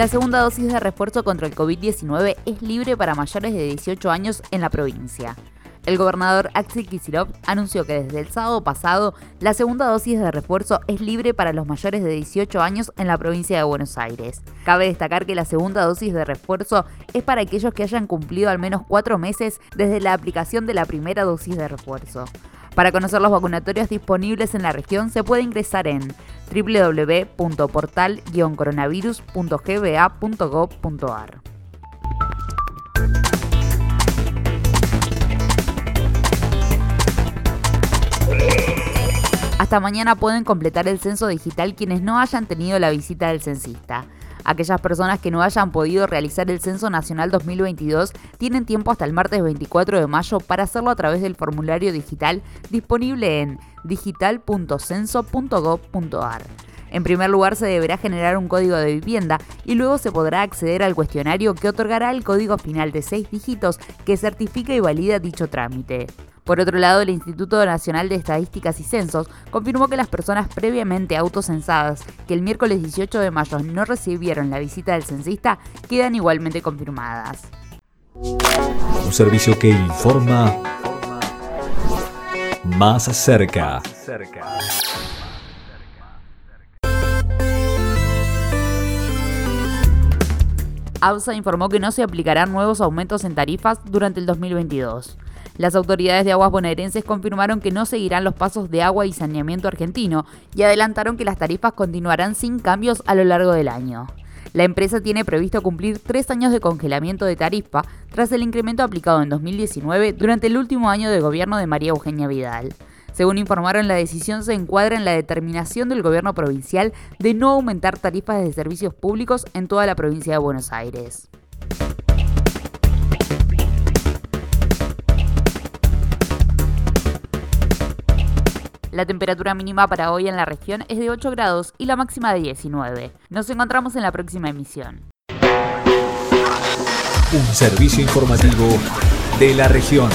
La segunda dosis de refuerzo contra el COVID-19 es libre para mayores de 18 años en la provincia. El gobernador Axel Kicillof anunció que desde el sábado pasado la segunda dosis de refuerzo es libre para los mayores de 18 años en la provincia de Buenos Aires. Cabe destacar que la segunda dosis de refuerzo es para aquellos que hayan cumplido al menos cuatro meses desde la aplicación de la primera dosis de refuerzo. Para conocer los vacunatorios disponibles en la región se puede ingresar en www.portal-coronavirus.gba.gov.ar. Hasta mañana pueden completar el censo digital quienes no hayan tenido la visita del censista. Aquellas personas que no hayan podido realizar el Censo Nacional 2022 tienen tiempo hasta el martes 24 de mayo para hacerlo a través del formulario digital disponible en digital.censo.gov.ar. En primer lugar, se deberá generar un código de vivienda y luego se podrá acceder al cuestionario que otorgará el código final de seis dígitos que certifica y valida dicho trámite. Por otro lado, el Instituto Nacional de Estadísticas y Censos confirmó que las personas previamente autocensadas que el miércoles 18 de mayo no recibieron la visita del censista quedan igualmente confirmadas. Un servicio que informa más cerca. AUSA informó que no se aplicarán nuevos aumentos en tarifas durante el 2022. Las autoridades de aguas bonaerenses confirmaron que no seguirán los pasos de agua y saneamiento argentino y adelantaron que las tarifas continuarán sin cambios a lo largo del año. La empresa tiene previsto cumplir tres años de congelamiento de tarifa tras el incremento aplicado en 2019 durante el último año de gobierno de María Eugenia Vidal. Según informaron, la decisión se encuadra en la determinación del gobierno provincial de no aumentar tarifas de servicios públicos en toda la provincia de Buenos Aires. La temperatura mínima para hoy en la región es de 8 grados y la máxima de 19. Nos encontramos en la próxima emisión. Un servicio informativo de la región.